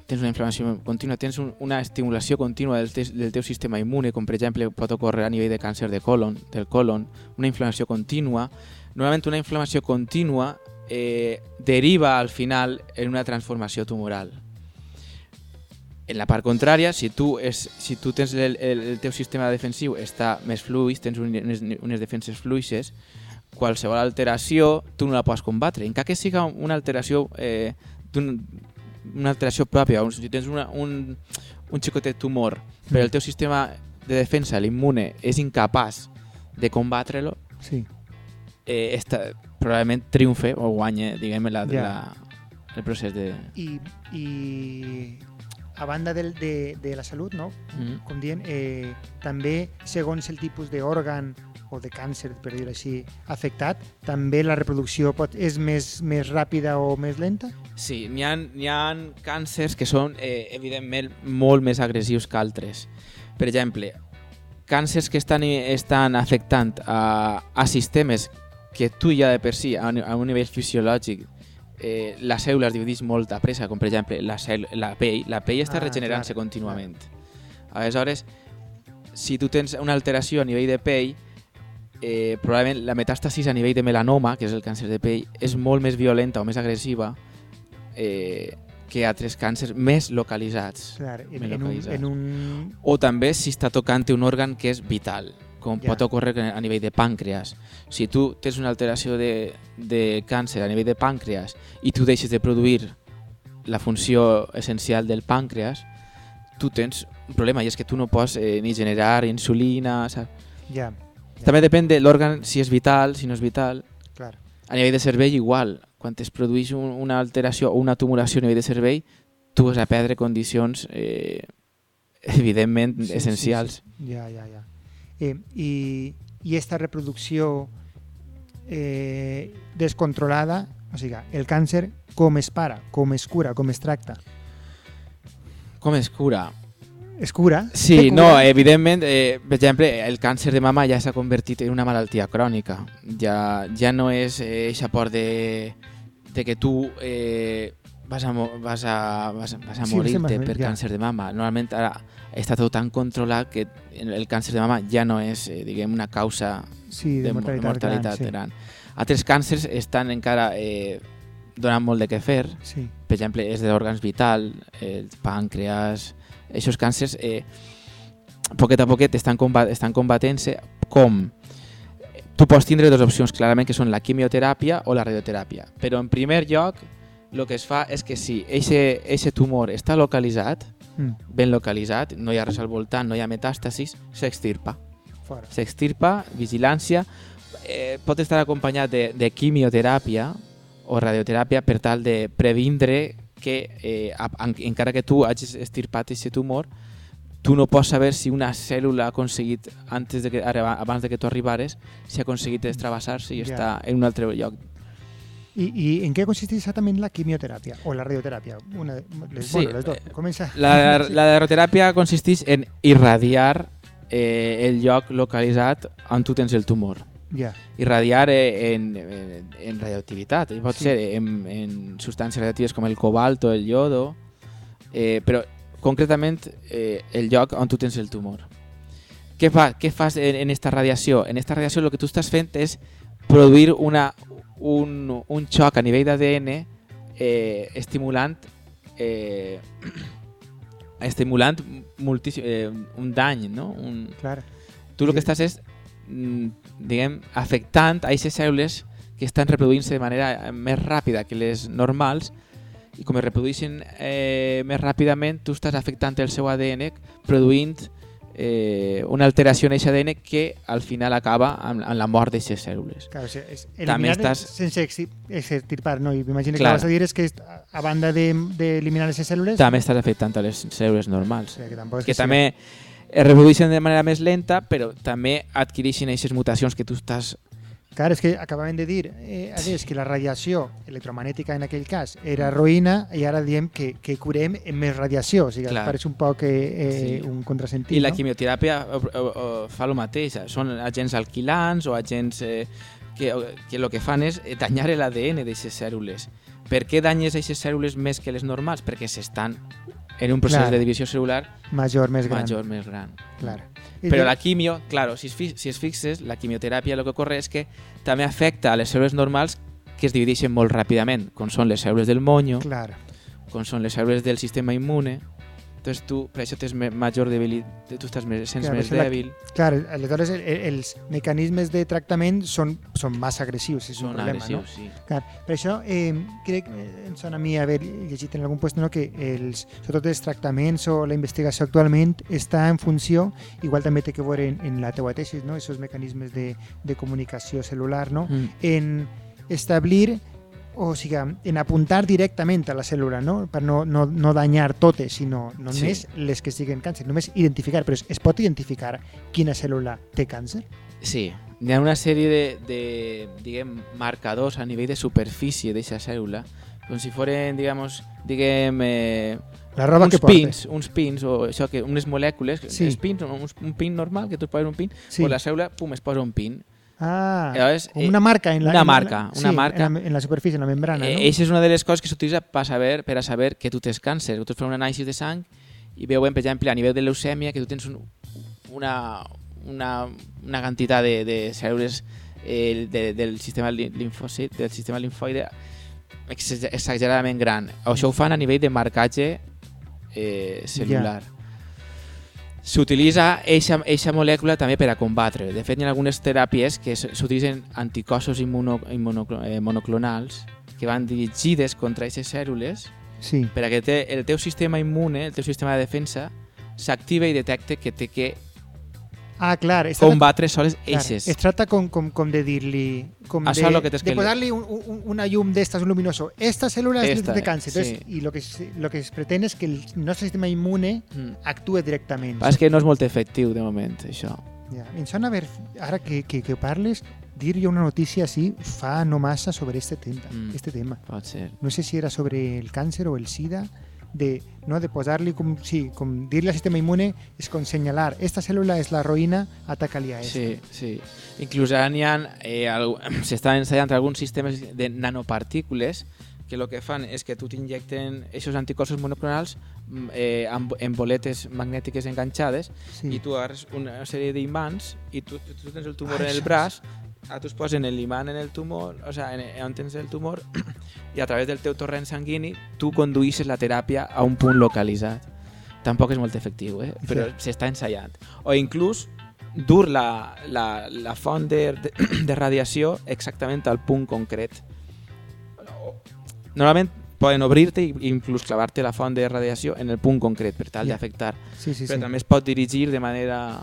tens una inflamació contínua, tens un, una estimulació contínua del, te, del teu sistema immune, com per exemple pot ocórrer a nivell de càncer de colon, del colon, una inflamació contínua, normalment una inflamació contínua eh, deriva al final en una transformació tumoral. En la part contrària, si tu, és, si tu tens el, el, el teu sistema defensiu està més fluix, tens un- unes, unes defenses fluixes, qualsevol alteració tu no la pots combatre. Encara que siga una alteració eh, d'un- una alteració pròpia, un- si tens una, un, un xicotet tumor, però el teu sistema de defensa, l'immune, és incapaç de combatre-lo, Sí. eh, esta, probablement triomfe o guanya, diguem, la, Ja. la, el procés de... I, i a banda del, de, de la salut, no? Mm. com dient, eh, també segons el tipus d'òrgan o de càncer, per dir-ho així, afectat, també la reproducció pot, és més, més ràpida o més lenta? Sí, n'hi ha, ha càncers que són, eh, evidentment, molt més agressius que altres. Per exemple, càncers que estan, estan afectant a, a sistemes que tu ja de per si, a, un- a un nivell fisiològic, eh, la cèl·lula es divideix molt a pressa, com per exemple la, cel la pell, la pell està Ah, regenerant-se clar, contínuament. Aleshores, si tu tens una alteració a nivell de pell, eh, probablement la metàstasis a nivell de melanoma, que és el càncer de pell, és molt més violenta o més agressiva eh, que altres càncers més localitzats. Clar, en, Ben en, un, en un... O també si està tocant un òrgan que és vital, com Ja. pot ocórrer a nivell de pàncreas. Si tu tens una alteració de, de càncer a nivell de pàncreas i tu deixes de produir la funció essencial del pàncreas, tu tens un problema i és que tu no pots eh, ni generar insulina, saps? Ja, També depèn de l'òrgan, si és vital, si no és vital. clar. A nivell de cervell, igual. Quan es produeix un, una alteració o una tumoració a nivell de cervell, tu vas a perdre condicions eh, evidentment Sí, sí, essencials. sí. Ja, ja, ja. Eh, i, I esta reproducció eh, descontrolada, o sigui, el càncer com es para, com es cura, com es tracta? Com es cura? Es cura? Sí, cura? no, evidentment, eh, per exemple, el càncer de mama ja s'ha convertit en una malaltia crònica. Ja, ja no és eh, eixa por de, de que tu eh, vas a, vas a, vas a, vas a Sí, morir-te sí, per ja. càncer de mama. Normalment ara està tot tan controlat que el càncer de mama ja no és, eh, diguem, una causa sí, de, de mortalitat, mortalitat gran, gran. Altres càncers estan encara eh, donant molt de què fer. sí. sí. Per exemple, és d'òrgans vital, el pàncreas... Aquests càncers, eh, poquet a poquet, estan, combat estan combatent-se com tu pots tindre dues opcions clarament que són la quimioteràpia o la radioteràpia. Però en primer lloc el que es fa és que si aquest tumor està localitzat Mm, ben localitzat, no hi ha res al voltant, no hi ha metàstasis, s'extirpa. S'extirpa, vigilància, eh, pot estar acompanyat de, de quimioteràpia o radioteràpia per tal de previndre que, eh, encara que tu hagis extirpat aquest tumor, tu no pots saber si una cèl·lula ha aconseguit, antes de que, abans de que tu arribares, si ha aconseguit destravassar-se i està en un altre lloc. I, I en què consisteix exactament la quimioteràpia o la radioteràpia? Una, les, Sí, bueno, les dues. eh, Comença. La, Sí. la radioteràpia consisteix en irradiar eh, el lloc localitzat on tu tens el tumor. Ja, irradiar eh, en, en, en radioactivitat. I pot Sí. ser en, en substàncies radioactives com el cobalt o el iodo, eh, però concretament eh, el lloc on tu tens el tumor. Què, fa, què fas en, en esta radiació? En esta radiació el que tu estàs fent és produir una, un, un xoc a nivell d'ADN eh, estimulant eh, estimulant multíssim, eh, un dany, no? Un, clar. tu el que estàs és, diguem, afectant a aquestes cèl·lules que estan reproduint-se de manera eh, més ràpida que les normals i com es reprodueixen eh, més ràpidament, tu estàs afectant el seu ADN produint eh, una alteració en aquest ADN que al final acaba amb, amb la mort d'aquestes cèl·lules. Clar, o sigui, és També eliminar estàs- sense extirpar, no? I m'imagino que que vas a dir és que a- banda d'eliminar de, d'eliminar les cèl·lules... També estàs afectant a les cèl·lules O normals, sigui, que tampoc és que siga- també es reprodueixen de manera més lenta, però també adquireixen aquestes mutacions que tu estàs Clar, és que acabaven de dir eh, adés, que la radiació electromagnètica en aquell cas era roïna i ara diem que, que curem amb més radiació. O sigui, Clar. pareix un poc eh, Sí. un contrasentit, I la no? quimioteràpia eh, eh, fa el mateix, són agents alquilants o agents eh, que, que el que fan és danyar l'ADN d'aquestes cèl·lules. Per què danyes aquestes cèl·lules més que les normals? Perquè s'estan en un procés Clar. de divisió celular Major, més gran. major, més gran. Clar. Però la quimio, claro, si es, fi- si es fixes, la quimioteràpia el que ocorre és que també afecta a les cèl·lules normals que es divideixen molt ràpidament, com són les cèl·lules del monyo, Clar. com són les cèl·lules del sistema immune. Entonces tu, per això tens major debilitat, tu estàs més, sents Clar, més això la- dèbil. Clar, aleshores el, el, els mecanismes de tractament són, són massa agressius, és un Són problema, agressius, sí. no? Clar, per això eh, crec, em sona a mi haver llegit en algun lloc no, que els, sobretot els tractaments o la investigació actualment està en funció, igual també té que veure en, en la teua tesi, no? esos mecanismes de, de comunicació celular, no? Mm. en establir o sigui, en apuntar directament a la cèl·lula, no? per no, no, no danyar totes, sinó només Sí. les que siguen càncer, només identificar, però es, es pot identificar quina cèl·lula té càncer? Sí, hi ha una sèrie de, de diguem, marcadors a nivell de superfície d'aquesta cèl·lula, com si foren, digamos, diguem, eh, La roba uns que pins, uns pins, o això que, unes molècules, Sí. els pins, un, un pin normal, que tu poses un pin, sí. o la cèl·lula, pum, es posa un pin. Ah, Llavors, com eh, una marca en la, una en la- marca, sí, una marca. en la, en la superfície, en la membrana, Eh, no? Eixa és una de les coses que s'utilitza per saber, per a saber que tu tens càncer. Tu fas una anàlisi de sang i veuen, per exemple, a nivell de leucèmia, que tu tens un, una, una, una quantitat de, de cèl·lules eh, de, del sistema li- linfòcit, del sistema linfoide ex- exageradament gran. Això ho fan a nivell de marcatge eh, cel·lular. S'utilitza eixa molècula també per a combatre. De fet, hi ha algunes teràpies que s'utilitzen anticossos immuno, immuno, eh, monoclonals que van dirigides contra aquestes cèl·lules Sí. per a que te, el teu sistema immune, el teu sistema de defensa, s'activa i detecte que té que Ah, clar. Es trata, combatre soles eixes. es trata com, com, com de dir-li... Com Això de, és lo que de que- posar-li un, un, una llum d'estas, un luminoso. Esta célula es Esta, de cáncer. sí. Entonces, lo que, lo que es pretende es que el nostre sistema inmune Mm. actúe directament. És que no és molt efectiu, de moment, això. Ja. Em sona haver, ara que, que, que parles, dir jo una notícia així fa no massa sobre este tema, Mm. este tema. Pot ser. No sé si era sobre el càncer o el SIDA, de, no, de posar-li com, sí, com dir-li al sistema immune és com senyalar, esta cèl·lula és la roïna, ataca-li a esta. Sí, sí. Inclús ara n'hi ha, eh, s'estan ensayant alguns sistemes de nanopartícules que el que fan és que tu t'injecten aquests anticossos monoclonals mm, eh, amb, en boletes magnètiques enganxades Sí. i tu agarres una sèrie d'imants i tu, tu tens el tumor Ah, en el braç a tu es posen l'imant en el tumor, o sea, en, on tens el tumor, i a través del teu torrent sanguini tu conduïsses la teràpia a un punt localitzat. Tampoc és molt efectiu, eh? però Sí. s'està ensayant. O inclús dur la, la, la font de, de, de radiació exactament al punt concret. Normalment poden obrir-te i inclús clavar-te la font de radiació en el punt concret per tal Ja. d'afectar. sí, sí, Però sí. també es pot dirigir de manera...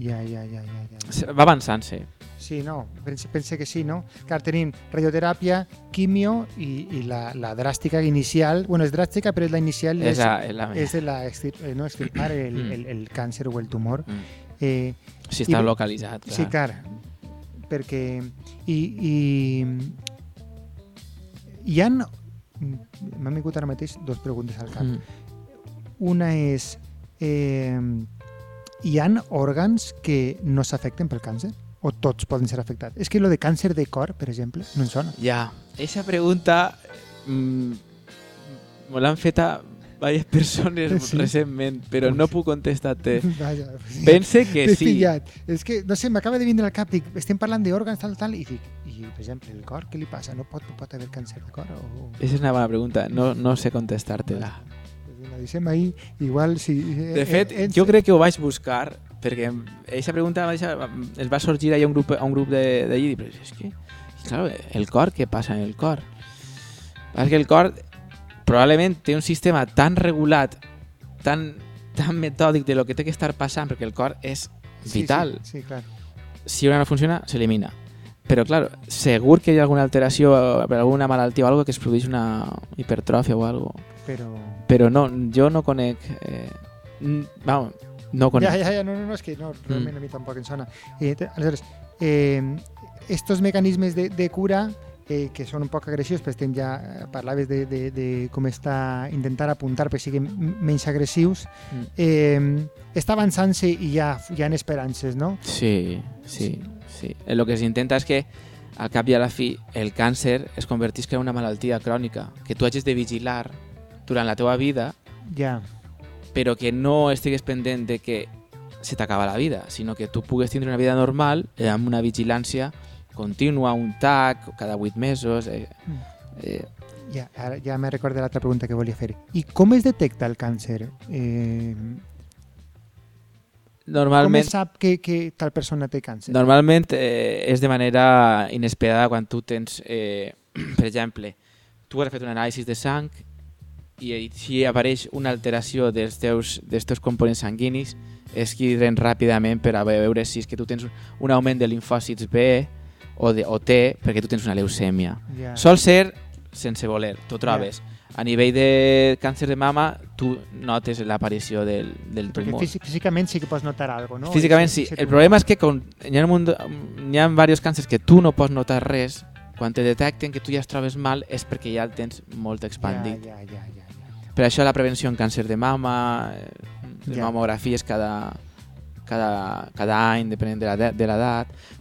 Ja, ja, ja, ja, ja. Va avançant-se. Sí, no, pense, pense que sí, no? Clar, tenim radioteràpia, quimio i, i la, la dràstica inicial, bueno, és dràstica, però és la inicial, És és, la, és la és de la eh, no, extirpar el, Mm. el, el càncer o el tumor. Mm. Eh, Si està I- localitzat. Clar. Sí, clar, perquè i, i hi han m'han vingut ara mateix dos preguntes al cap. Mm. Una és eh, hi han òrgans que no s'afecten pel càncer? O tots poden ser afectats? És que lo de càncer de cor, per exemple, no em sona. Ja, aquesta pregunta mm, me l'han fet a diverses persones Sí? recentment, però no puc contestar-te. Vaja, Pense que sí. pillat. És que, no sé, m'acaba de vindre al cap, dic, estem parlant d'òrgans, tal, tal, i dic, i, per exemple, el cor, què li passa? No pot, pot haver càncer de cor? O... Esa és una bona pregunta, no, no sé contestar-te-la. La deixem ahí, igual si... eh, De fet, jo crec que ho vaig buscar, perquè aquesta pregunta es va sorgir ahí a un grup, a un grup de, de allí, però és que, claro, el cor, què passa en el cor? És que el cor probablement té un sistema tan regulat, tan, tan metòdic de lo que té que estar passant, perquè el cor és Sí, vital. Sí, sí, clar. si una no funciona, s'elimina. Però, clar, segur que hi ha alguna alteració per alguna malaltia o algo que es produeix una hipertròfia o algo. Però... Però no, jo no conec... Eh, mm, vamos, no conec. Ja, ja, ja, no, no, no, és que no, realment a mi tampoc em sona. Eh, aleshores, eh, estos mecanismes de, de cura eh, que són un poc agressius, però estem ja, eh, parlaves de, de, de com està intentar apuntar perquè siguin menys agressius, Mm. eh, està avançant-se i ja hi ha esperances, no? Sí, sí, sí. El que s'intenta és que al cap i a la fi el càncer es convertisca en una malaltia crònica, que tu hagis de vigilar durant la teva vida, Ja, però que no estigues pendent de que se t'acaba la vida, sinó que tu pugues tindre una vida normal eh, amb una vigilància contínua, un TAC cada 8 mesos... Eh, eh, ja, ara ja me recordo l'altra pregunta que volia fer. I com es detecta el càncer? Eh, com normalment, es sap que, que tal persona té càncer? normalment eh, és de manera inesperada quan tu tens, eh, per exemple, tu has fet un anàlisi de sang i si apareix una alteració dels teus, dels teus components sanguinis es criden ràpidament per a veure si és que tu tens un augment de linfòcits B o, de, o T perquè tu tens una leucèmia. Ja. Sol ser sense voler, t'ho trobes. A nivell de càncer de mama, tu notes l'aparició del, del Perquè tumor. físi- físicament sí que pots notar alguna cosa, no? Físicament sí. El problema és que com hi ha, un hi ha diversos càncers que tu no pots notar res, quan te detecten que tu ja es trobes mal és perquè ja el tens molt expandit. Ja, ja, ja, ja. Per això la prevenció en càncer de mama, eh, de Ja. mamografies cada, cada, cada any, depenent de l'edat, de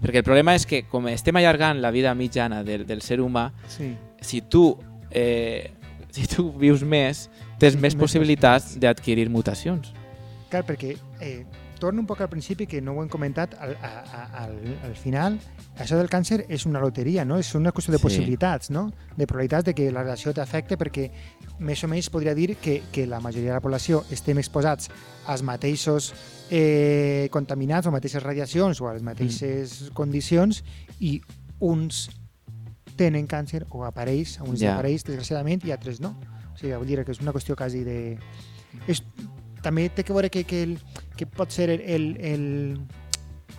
perquè el problema és que com estem allargant la vida mitjana del, del ser humà, Sí. si tu, eh, si tu vius més, tens Sí, més més possibilitats d'adquirir mutacions. Clar, perquè eh, torno un poc al principi, que no ho hem comentat, al, a, al, al final, això del càncer és una loteria, no? És una qüestió de Sí. possibilitats, no? De probabilitats de que la radiació t'afecte, perquè més o menys podria dir que, que la majoria de la població estem exposats als mateixos eh, contaminats o mateixes radiacions o a les mateixes Mm. condicions i uns tenen càncer o apareix, a uns ja. apareix desgraciadament i altres no. O sigui, vull dir que és una qüestió quasi de... És, també té que veure que, que, el, que pot ser el, el, el,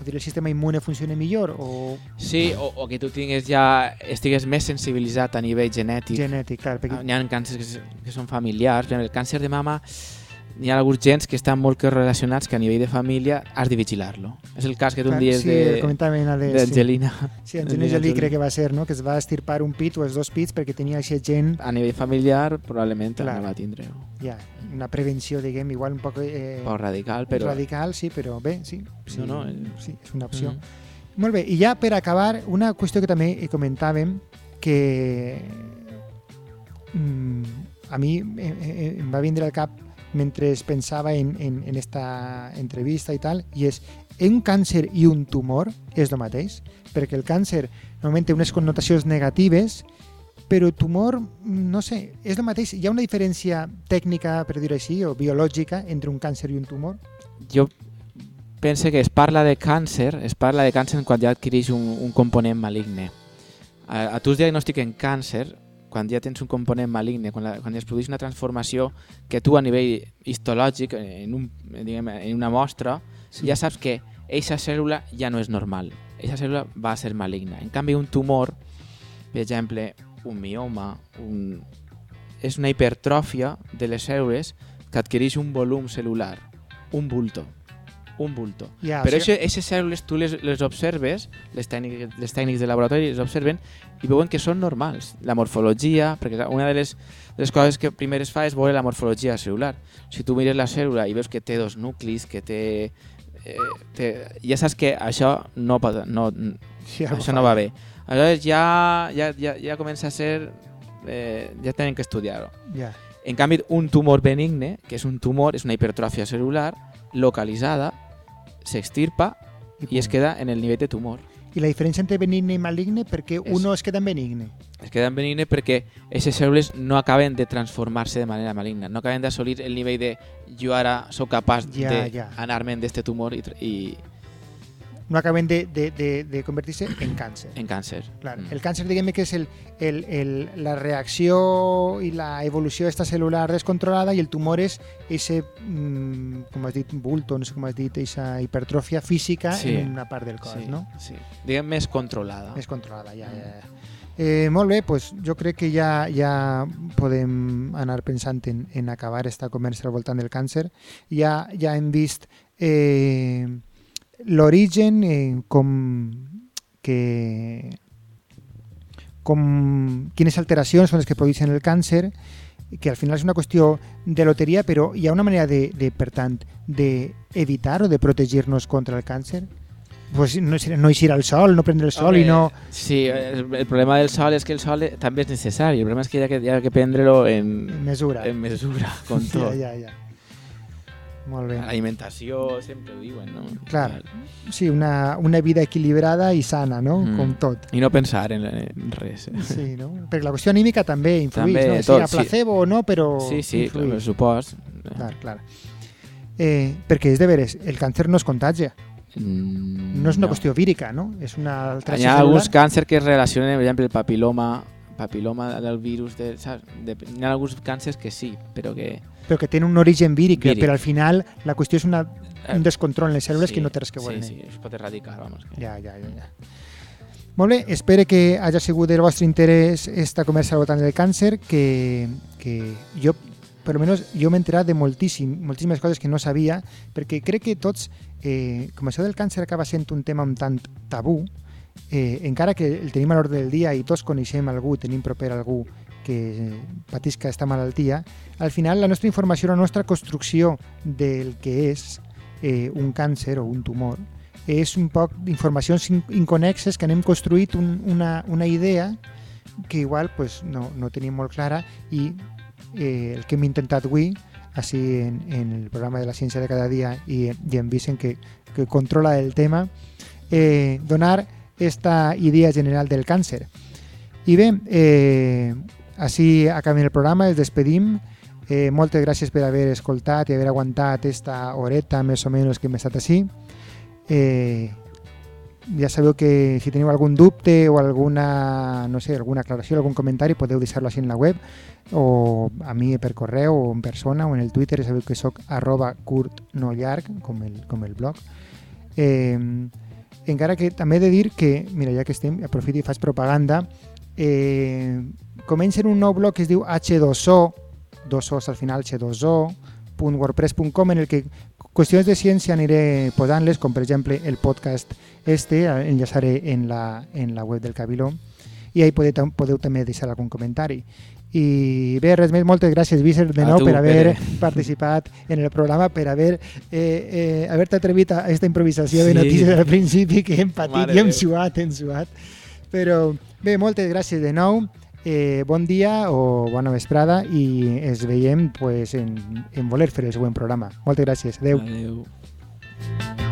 dir, el sistema immune funcioni millor o Sí, o, o que tu tingues ja, estigues més sensibilitzat a nivell genètic. genètic, clar, perquè Hi ha càncers que, que són familiars. El càncer de mama hi ha alguns gens que estan molt relacionats que a nivell de família has de vigilar-lo. És el cas que tu em dies sí, d'Angelina. Sí, sí Angelina Jolie crec que va ser, no? que es va estirpar un pit o els dos pits perquè tenia aquest gent, A nivell familiar probablement Clar. no va tindre ja, una prevenció, diguem, igual un poc eh, un poc radical, però... radical, sí, però bé, sí, sí, No, no, eh. sí és una opció. Mm. Molt bé, i ja per acabar, una qüestió que també comentàvem, que mm, a mi eh, em va vindre al cap mentre pensava en, en, en esta entrevista i tal, i és un càncer i un tumor és el mateix, perquè el càncer normalment té unes connotacions negatives, però tumor, no sé, és el mateix? Hi ha una diferència tècnica, per dir-ho així, o biològica, entre un càncer i un tumor? Jo penso que es parla de càncer, es parla de càncer quan ja adquireix un, un component maligne. A, a tu es diagnostiquen càncer quan ja tens un component maligne, quan, la, quan es produeix una transformació que tu a nivell histològic, en, un, diguem, en una mostra, sí. ja saps que eixa cèl·lula ja no és normal. Eixa cèl·lula va a ser maligna. En canvi, un tumor, per exemple, un mioma, un... és una hipertròfia de les cèl·lules que adquireix un volum celular, un bulto un bulto. Ja, Però sigui- aquestes cèl·lules tu les, les observes, les tècnics, les tècnics de laboratori les observen i veuen que són normals. La morfologia, perquè una de les, de les coses que primer es fa és veure la morfologia celular. Si tu mires la cèl·lula i veus que té dos nuclis, que té... Eh, té ja saps que això no, pot, no, Sí, això no va bé. Aleshores ja, ja, ja, ja comença a ser... Eh, ja tenen que estudiar-ho. Ja. En canvi, un tumor benigne, que és un tumor, és una hipertròfia celular localitzada, s'extirpa i es queda en el nivell de tumor. I la diferència entre benigne i maligne, perquè És- uno es queda en benigne. Es queda en benigne perquè aquestes cèl·lules no acaben de transformar-se de manera maligna, no acaben d'assolir el nivell de jo ara sóc capaç Ja, ja. d'anar-me'n d'este tumor i, i No acaben de, de, de, de convertir-se en càncer. en càncer. Clar, Mm. El càncer, diguem que és el, el, el, la reacció i la evolució d'esta cel·lular descontrolada i el tumor és ese, mm, com has dit, bulto, no sé com has dit, aquesta hipertròfia física Sí. en una part del cos, sí, no? Sí. Diguem més controlada. Més controlada, ja, ja. ja. Eh, molt bé, pues jo crec que ja, ja podem anar pensant en, en acabar esta conversa al voltant del càncer. Ja, ja hem vist eh, l'origen, eh, com que com quines alteracions són les que produeixen el càncer, que al final és una qüestió de loteria, però hi ha una manera de, de per tant, d'evitar o de protegir-nos contra el càncer? Pues no, no eixir al sol, no prendre el sol Home, i no... Sí, el, el problema del sol és que el sol també és necessari. El problema és que hi ha que, hi ha que prendre-lo en, mesura. en mesura, com tot. Ja, ja, ja. Molt bé. Alimentació, sempre ho diuen, no? Clar. Sí, una, una vida equilibrada i sana, no? Mm. Com tot. I no pensar en, en res. Sí, no? Perquè la qüestió anímica també influeix, També, no? tot, si a sí. placebo o no, però Sí, sí, influeix. supòs. Clar, clar. Eh, perquè és de veres, el càncer no es contagia. Mm, No és una qüestió vírica, no? És una altra Hi ha alguns càncers que es relacionen, per exemple, el papiloma, papiloma del virus, de, saps? De, hi ha alguns càncers que sí, però que... però que tenen un origen víric, Víric. però al final la qüestió és una, un descontrol en les cèl·lules sí, que no té res que veure. Sí, sí, es pot erradicar, vamos. Que... Ja, ja, ja, ja. Molt bé, espero que hagi sigut del vostre interès esta conversa al voltant del càncer, que, que jo, per almenys, jo m'he enterat de moltíssim, moltíssimes coses que no sabia, perquè crec que tots, eh, com això del càncer acaba sent un tema un tant tabú, eh, encara que el tenim a l'ordre del dia i tots coneixem algú, tenim proper algú que patisca aquesta malaltia, al final la nostra informació, la nostra construcció del que és, eh, un càncer o un tumor és un poc d'informacions in- inconexes que anem construït un, una, una idea que igual pues, no, no tenim molt clara i eh, el que hem intentat avui així en, en el programa de la ciència de cada dia i, i en Vicent que, que controla el tema eh, donar esta idea general del càncer i bé, eh, així acabem el programa, els despedim. Eh, moltes gràcies per haver escoltat i haver aguantat esta horeta més o menys que hem estat així. Eh, ja sabeu que si teniu algun dubte o alguna, no sé, alguna aclaració, algun comentari, podeu deixar-lo així en la web o a mi per correu o en persona o en el Twitter, sabeu que sóc arroba curt no llarg, com el, com el blog. Eh, encara que també he de dir que, mira, ja que estem, aprofito i faig propaganda, eh, comencen un nou blog que es diu H2O, dos O's al final, H2O, wordpress.com en el que qüestions de ciència aniré posant-les, com per exemple el podcast este, eh, enllaçaré en la, en la web del Cabiló i ahí podeu, podeu també deixar algun comentari. I bé, res més, moltes gràcies, Vícer, de nou, tu, per haver Pere. participat en el programa, per haver eh, eh, haver-te atrevit a aquesta improvisació de Sí. notícies al principi, que hem patit Mare i hem Déu. suat, hem suat. Però bé, moltes gràcies de nou, eh, bon dia o bona vesprada i ens veiem pues, en, en voler fer el següent programa. Moltes gràcies, adeu. Adéu.